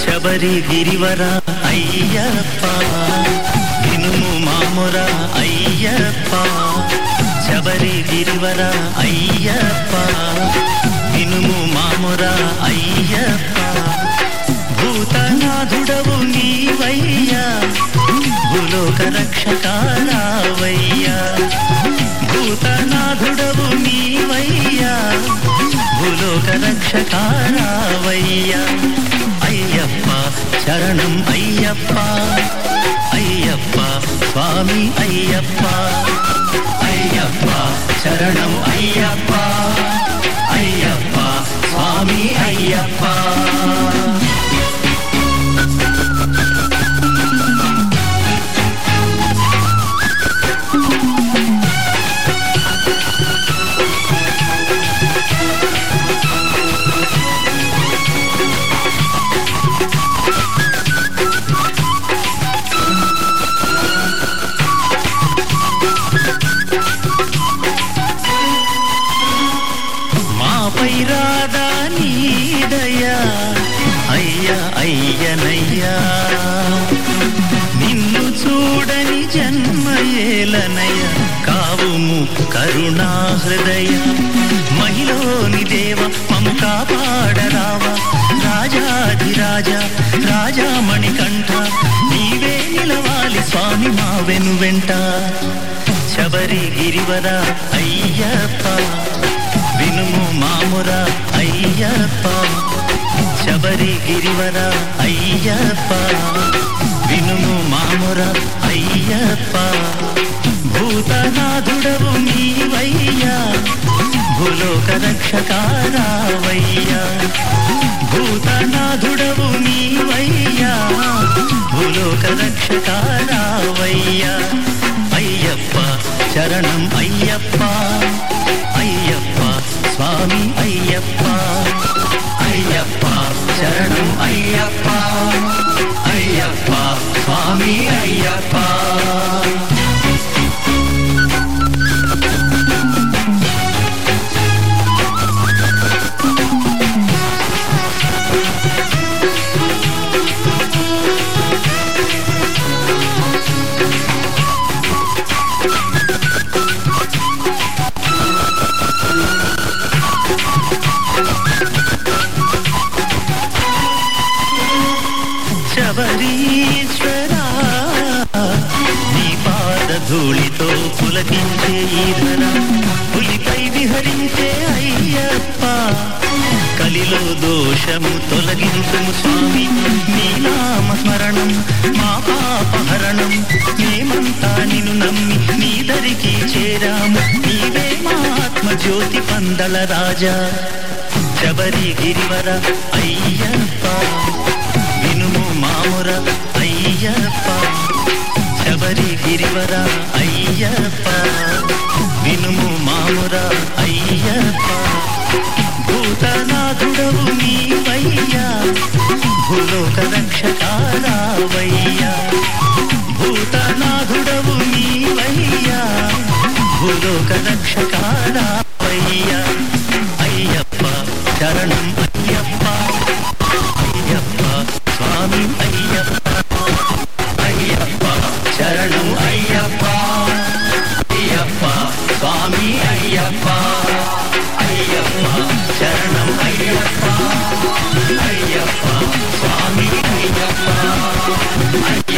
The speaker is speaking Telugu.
శబరి గిరివర అయ్యప్ప ఇనుము మామురా అయ్య తిరువరా అయ్యప్ప. వినుము మామురా అయ్యప్ప. భూతనాథుడవు నీవయ్యా. భూలోక రక్షకారావయ్యా భూతనాథుడవు నీవయ్యా. భూలోక రక్షకారావయ్యా అయ్యప్ప శరణం అయ్యప్ప. అయ్యప్ప స్వామి అయ్యప్ప. అయ్యప్ప శరణం అయ్యప్ప. అయ్యప్ప. స్వామి అయ్యప్ప. రాదా నీదయ్యా అయ్యా అయ్యనయ్యా. నిన్ను చూడని జన్మయేలనయ్య కావుము కరుణా హృదయ మహిలోని దేవ మము కాపాడరావా. రాజాధిరాజ రాజామణికంఠ నీవే నిలవాలి స్వామి మా వెను వెంట. శబరి గిరివర అయ్యప్ప వినుము మామురా అయ్యప్ప శబరి గిరివర అయ్యప్ప వినుము మాముర అయ్యప్ప భూతనాథుడవు నీవయ్యా భూలోక రక్షకారావయ్యా భూతనాథుడవు నీవయ్యా భూలోక రక్షకారావయ్యా. అయ్యప్ప చరణం అయ్యప్ప అయ్యప్ప. స్వామి అయ్యప్ప అయ్యప్ప శరణం అయ్యప్ప అయ్యప్ప స్వామి అయ్యప్ప. శబరీశ్వరా నీ పాద ధూళితో పులకించే ఈ పులిపై విహరించే అయ్యప్ప. కలిలో దోషము తొలగించుము స్వామి నీ నామ స్మరణం మా పాపహరణం. మేమంతా నిన్ను నమ్మి నీ దరికి చేరాము. నీవే మా ఆత్మ జ్యోతి పందల రాజా. శబరి గిరివర అయ్యప్ప. అయ్యప్ప శబరి గిరివర అయ్యప్ప. వినుము మాముర అయ్యప్ప. భూతనాథుడవు నీవయ్యా. భూలోక రక్షకారావయ్యా భూతనాథుడవు నీవయ్యా. భూలోక రక్షకారావయ్యా అయ్యప్ప శరణం స్వామి